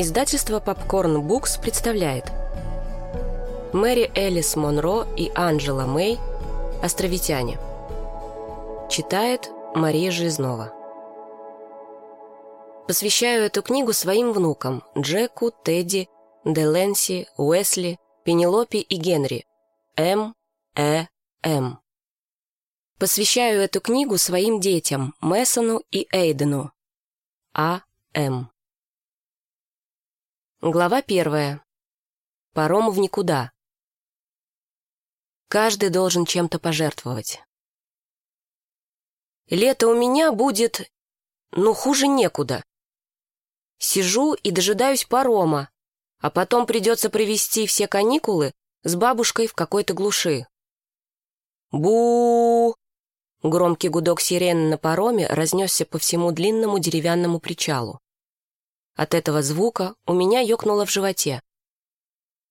Издательство Popcorn Books представляет Мэри Элис Монро и Анджела Мэй «Островитяне» Читает Мария Жизнова Посвящаю эту книгу своим внукам Джеку, Тедди, Деленси, Уэсли, Пенелопе и Генри М. Э. М. Посвящаю эту книгу своим детям Мессону и Эйдену А. М. Глава первая. Паром в никуда. Каждый должен чем-то пожертвовать. Лето у меня будет, ну, хуже некуда. Сижу и дожидаюсь парома, а потом придется провести все каникулы с бабушкой в какой-то глуши. бу Громкий гудок сирены на пароме разнесся по всему длинному деревянному причалу. От этого звука у меня ёкнуло в животе.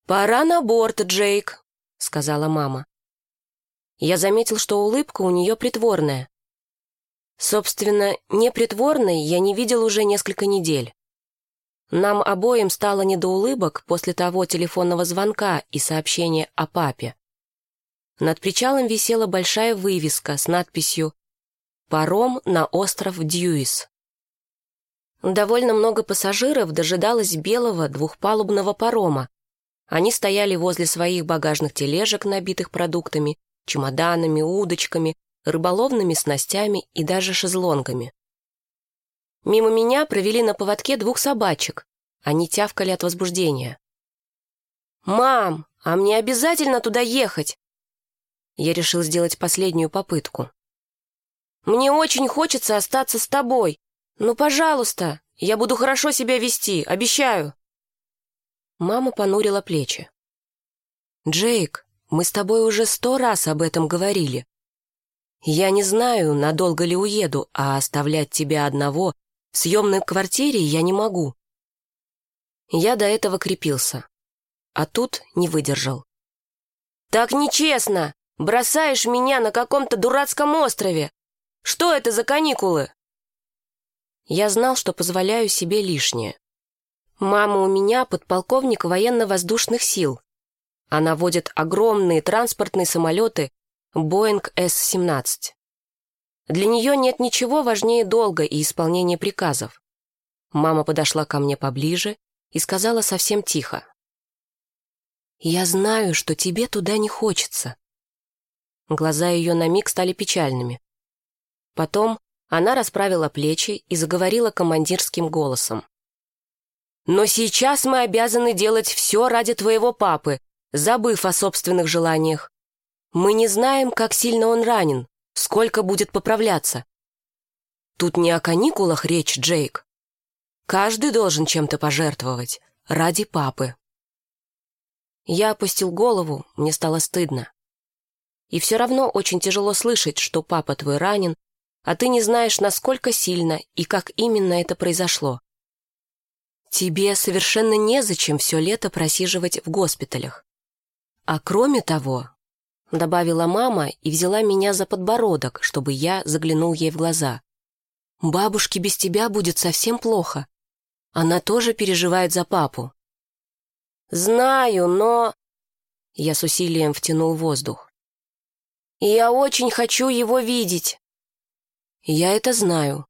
«Пора на борт, Джейк», — сказала мама. Я заметил, что улыбка у нее притворная. Собственно, непритворной я не видел уже несколько недель. Нам обоим стало не до улыбок после того телефонного звонка и сообщения о папе. Над причалом висела большая вывеска с надписью «Паром на остров Дьюис». Довольно много пассажиров дожидалось белого двухпалубного парома. Они стояли возле своих багажных тележек, набитых продуктами, чемоданами, удочками, рыболовными снастями и даже шезлонгами. Мимо меня провели на поводке двух собачек. Они тявкали от возбуждения. «Мам, а мне обязательно туда ехать?» Я решил сделать последнюю попытку. «Мне очень хочется остаться с тобой. «Ну, пожалуйста, я буду хорошо себя вести, обещаю». Мама понурила плечи. «Джейк, мы с тобой уже сто раз об этом говорили. Я не знаю, надолго ли уеду, а оставлять тебя одного в съемной квартире я не могу». Я до этого крепился, а тут не выдержал. «Так нечестно! Бросаешь меня на каком-то дурацком острове! Что это за каникулы?» Я знал, что позволяю себе лишнее. Мама у меня подполковник военно-воздушных сил. Она водит огромные транспортные самолеты Боинг С-17. Для нее нет ничего важнее долга и исполнения приказов. Мама подошла ко мне поближе и сказала совсем тихо. «Я знаю, что тебе туда не хочется». Глаза ее на миг стали печальными. Потом она расправила плечи и заговорила командирским голосом. «Но сейчас мы обязаны делать все ради твоего папы, забыв о собственных желаниях. Мы не знаем, как сильно он ранен, сколько будет поправляться. Тут не о каникулах речь, Джейк. Каждый должен чем-то пожертвовать ради папы». Я опустил голову, мне стало стыдно. И все равно очень тяжело слышать, что папа твой ранен, а ты не знаешь, насколько сильно и как именно это произошло. Тебе совершенно незачем все лето просиживать в госпиталях. А кроме того, добавила мама и взяла меня за подбородок, чтобы я заглянул ей в глаза. Бабушке без тебя будет совсем плохо. Она тоже переживает за папу. Знаю, но... Я с усилием втянул воздух. Я очень хочу его видеть. Я это знаю.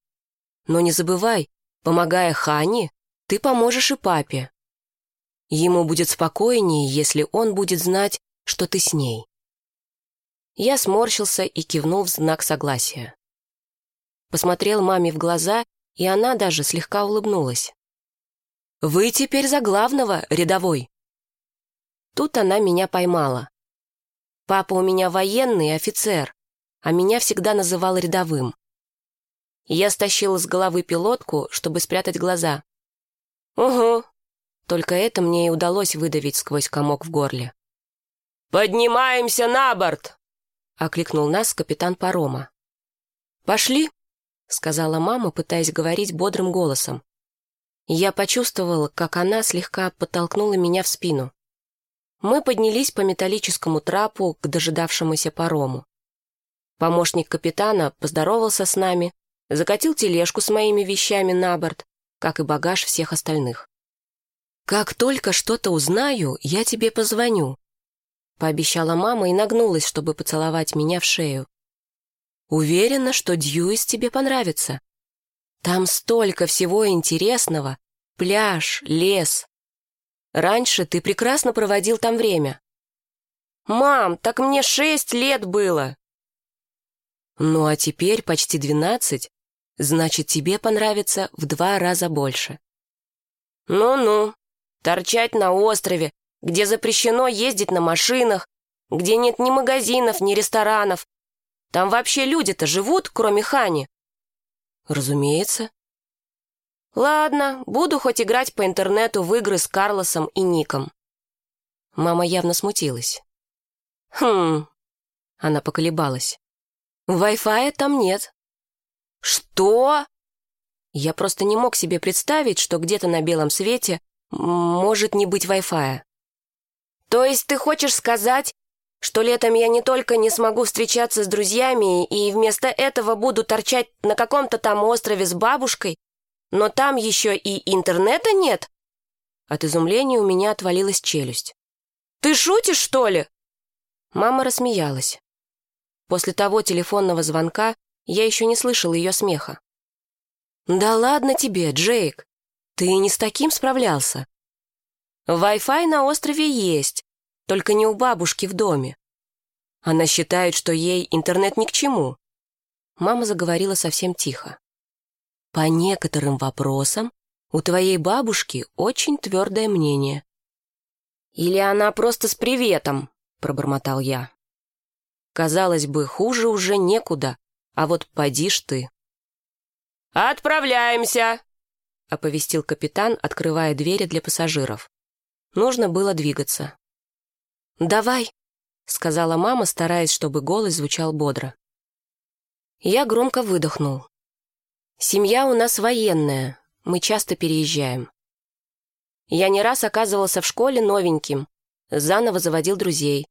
Но не забывай, помогая Хане, ты поможешь и папе. Ему будет спокойнее, если он будет знать, что ты с ней. Я сморщился и кивнул в знак согласия. Посмотрел маме в глаза, и она даже слегка улыбнулась. «Вы теперь за главного, рядовой!» Тут она меня поймала. Папа у меня военный офицер, а меня всегда называл рядовым. Я стащила с головы пилотку, чтобы спрятать глаза. «Угу». Только это мне и удалось выдавить сквозь комок в горле. «Поднимаемся на борт!» — окликнул нас капитан парома. «Пошли!» — сказала мама, пытаясь говорить бодрым голосом. Я почувствовала, как она слегка подтолкнула меня в спину. Мы поднялись по металлическому трапу к дожидавшемуся парому. Помощник капитана поздоровался с нами, закатил тележку с моими вещами на борт, как и багаж всех остальных. «Как только что-то узнаю, я тебе позвоню», — пообещала мама и нагнулась, чтобы поцеловать меня в шею. «Уверена, что Дьюис тебе понравится. Там столько всего интересного. Пляж, лес. Раньше ты прекрасно проводил там время». «Мам, так мне шесть лет было!» «Ну а теперь почти двенадцать, значит, тебе понравится в два раза больше». «Ну-ну, торчать на острове, где запрещено ездить на машинах, где нет ни магазинов, ни ресторанов. Там вообще люди-то живут, кроме Хани?» «Разумеется». «Ладно, буду хоть играть по интернету в игры с Карлосом и Ником». Мама явно смутилась. «Хм...» Она поколебалась. «Вай-фая там нет». «Что?» Я просто не мог себе представить, что где-то на белом свете может не быть Wi-Fi. То есть ты хочешь сказать, что летом я не только не смогу встречаться с друзьями и вместо этого буду торчать на каком-то там острове с бабушкой, но там еще и интернета нет? От изумления у меня отвалилась челюсть. Ты шутишь, что ли? Мама рассмеялась. После того телефонного звонка я еще не слышал ее смеха. «Да ладно тебе, Джейк. Ты не с таким справлялся. Wi-Fi на острове есть, только не у бабушки в доме. Она считает, что ей интернет ни к чему. Мама заговорила совсем тихо. По некоторым вопросам у твоей бабушки очень твердое мнение. Или она просто с приветом, пробормотал я. Казалось бы, хуже уже некуда, а вот поди ж ты. «Отправляемся!» — оповестил капитан, открывая двери для пассажиров. Нужно было двигаться. «Давай», — сказала мама, стараясь, чтобы голос звучал бодро. Я громко выдохнул. «Семья у нас военная, мы часто переезжаем. Я не раз оказывался в школе новеньким, заново заводил друзей.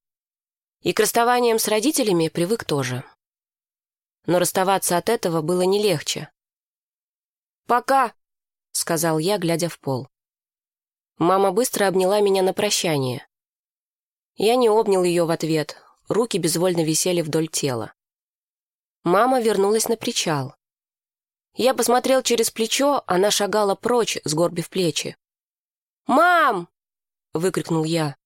И к расставаниям с родителями привык тоже. Но расставаться от этого было не легче. «Пока!» — сказал я, глядя в пол. Мама быстро обняла меня на прощание. Я не обнял ее в ответ, руки безвольно висели вдоль тела. Мама вернулась на причал. Я посмотрел через плечо, она шагала прочь, сгорбив плечи. «Мам!» — выкрикнул я.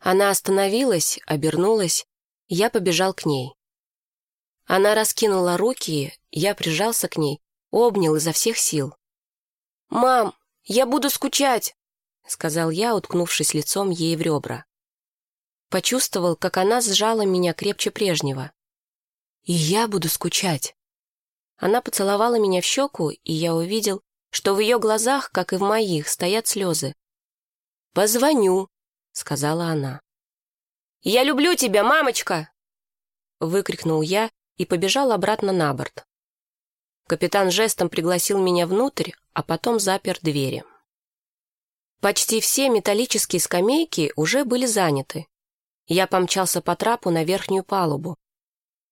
Она остановилась, обернулась, я побежал к ней. Она раскинула руки, я прижался к ней, обнял изо всех сил. «Мам, я буду скучать!» — сказал я, уткнувшись лицом ей в ребра. Почувствовал, как она сжала меня крепче прежнего. «И я буду скучать!» Она поцеловала меня в щеку, и я увидел, что в ее глазах, как и в моих, стоят слезы. «Позвоню», — сказала она. «Я люблю тебя, мамочка!» — выкрикнул я и побежал обратно на борт. Капитан жестом пригласил меня внутрь, а потом запер двери. Почти все металлические скамейки уже были заняты. Я помчался по трапу на верхнюю палубу.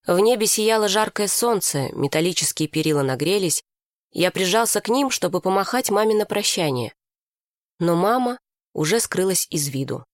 В небе сияло жаркое солнце, металлические перила нагрелись. Я прижался к ним, чтобы помахать маме на прощание. Но мама уже скрылась из виду.